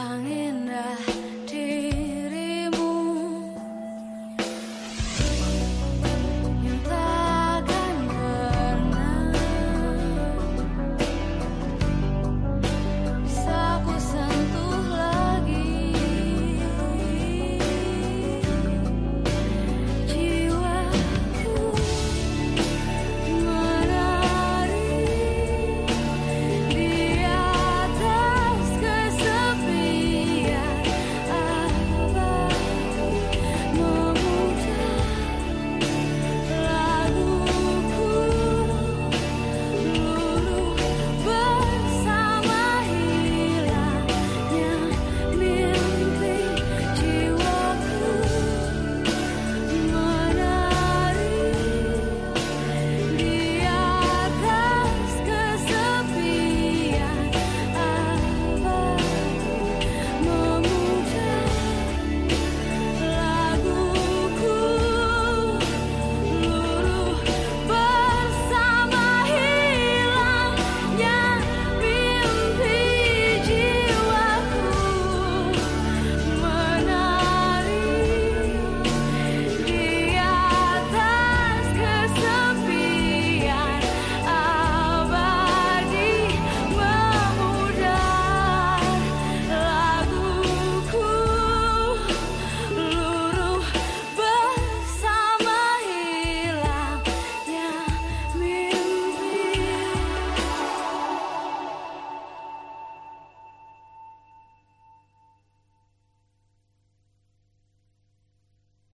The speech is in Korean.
사랑해.